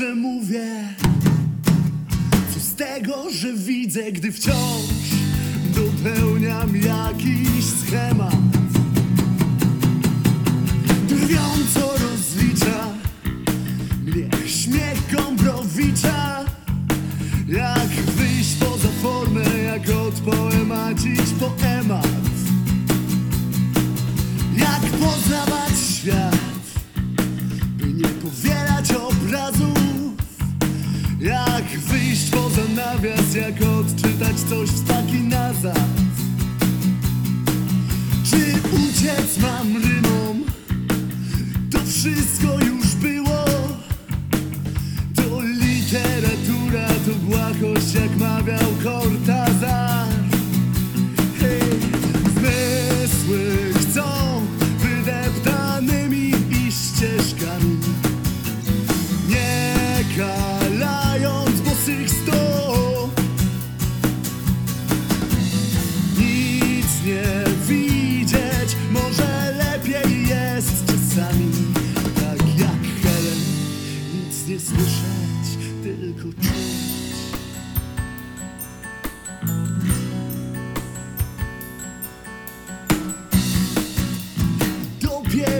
że mówię? Co z tego, że widzę, gdy wciąż dopełniam jakiś schemat? Drwiąco rozlicza mnie śmiech Gombrowicza. Jak wyjść poza formę, jak odpoemacić poemat? Jak poznawać odczytać coś w nazad? Czy uciec mam rymom? To wszystko już było. To literatura, to błahość, jak mawiał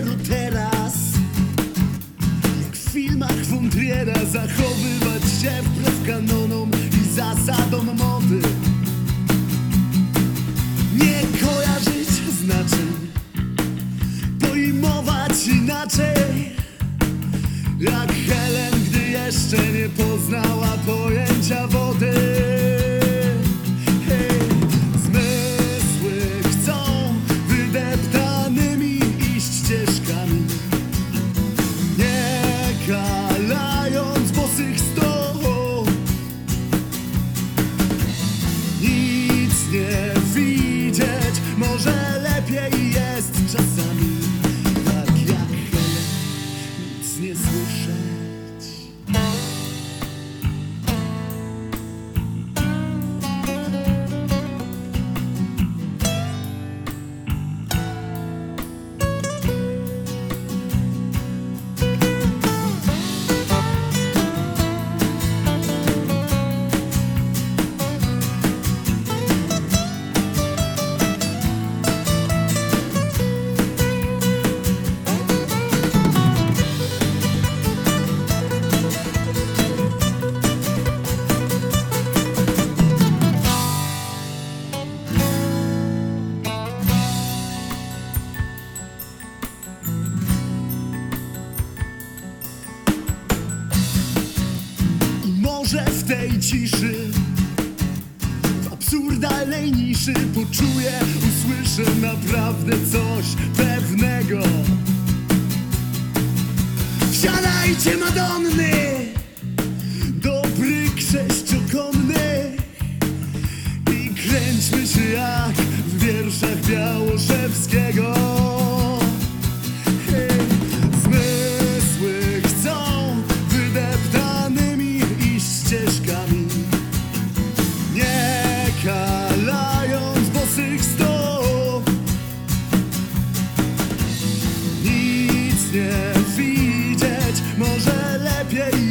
Teraz, jak w filmach Wątriera, zachowywać się wbrew kanonom i zasadom mody. Nie kojarzyć znaczeń, pojmować inaczej. Jak Helen, gdy jeszcze nie poznała pojęcia wody. Widzieć, może lepiej jest czasami, tak jak nic nie słyszeć. Ciszy. W absurdalnej niszy Poczuję, usłyszę naprawdę coś pewnego. Wsiadajcie Madonny Nic